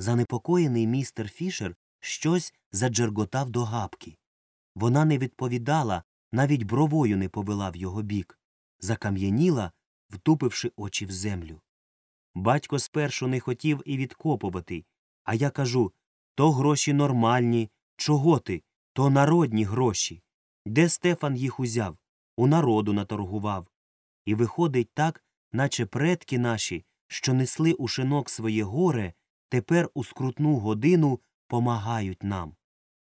Занепокоєний містер Фішер щось заджерготав до гапки. Вона не відповідала, навіть бровою не повела в його бік, закам'яніла, втупивши очі в землю. Батько спершу не хотів і відкопувати, а я кажу то гроші нормальні. Чого ти? То народні гроші. Де Стефан їх узяв? У народу наторгував. І виходить так, наче предки наші, що несли у шинок своє горе, тепер у скрутну годину помагають нам.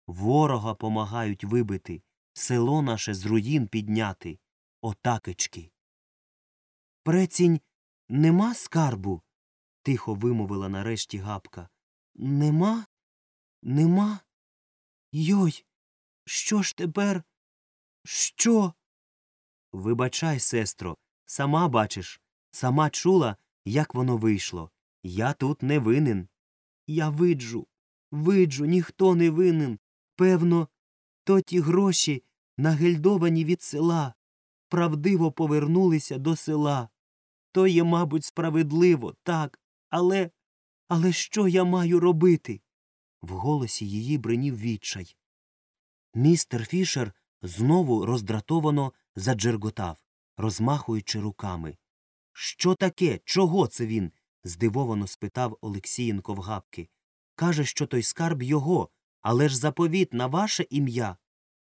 Ворога помагають вибити, село наше з руїн підняти. Отакечки. Прецінь, нема скарбу? тихо вимовила нарешті гапка. Нема? Нема? Йой, що ж тепер? Що? Вибачай, сестро, сама бачиш, сама чула, як воно вийшло. Я тут не винен. Я виджу, виджу, ніхто не винен. Певно, то ті гроші, нагельдовані від села, правдиво повернулися до села. То є, мабуть, справедливо, так, але. Але що я маю робити? В голосі її бринів відчай. Містер Фішер знову роздратовано заджерготав, розмахуючи руками. Що таке? Чого це він? Здивовано спитав Олексієнко в гапки. Каже, що той скарб його, але ж заповіт на ваше ім'я.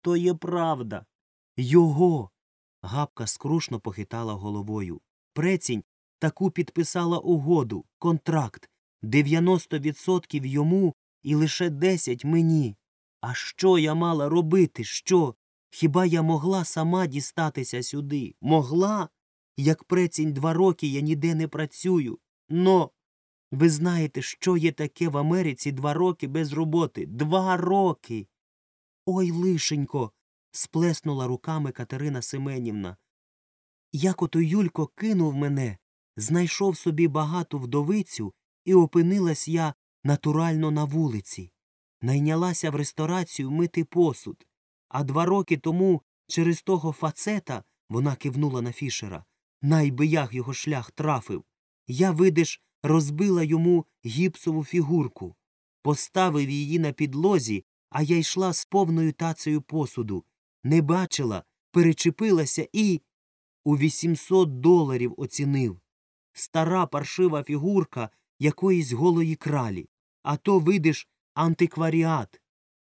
То є правда. Його. Гапка скрушно похитала головою. Прецінь таку підписала угоду, контракт. 90% йому і лише 10 мені. А що я мала робити? Що? Хіба я могла сама дістатися сюди? Могла? Як прецінь два роки я ніде не працюю. Но. Ви знаєте, що є таке в Америці два роки без роботи? Два роки. Ой, лишенько. сплеснула руками Катерина Семенівна. Як ото Юлько кинув мене, знайшов собі багату вдовицю, і опинилась я натурально на вулиці. Найнялася в ресторацію мити посуд. А два роки тому через того фацета вона кивнула на фішера. Найби як його шлях трафив. Я, видиш, розбила йому гіпсову фігурку, поставив її на підлозі, а я йшла з повною тацею посуду. Не бачила, перечепилася і. У 800 доларів оцінив. Стара паршива фігурка якоїсь голої кралі. А то, видиш, антикваріат.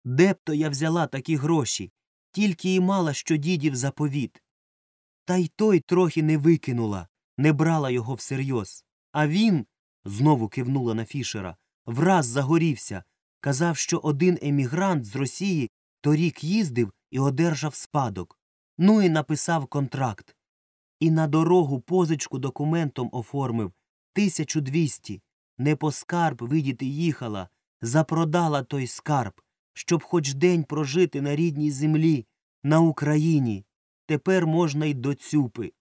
Де б то я взяла такі гроші? Тільки і мала, що дідів заповіт. Та й той трохи не викинула, не брала його всерйоз. А він, знову кивнула на Фішера, враз загорівся, казав, що один емігрант з Росії торік їздив і одержав спадок. Ну і написав контракт. І на дорогу позичку документом оформив тисячу двісті. Не по скарб видіти їхала, запродала той скарб, щоб хоч день прожити на рідній землі, на Україні. Тепер можна й до цюпи.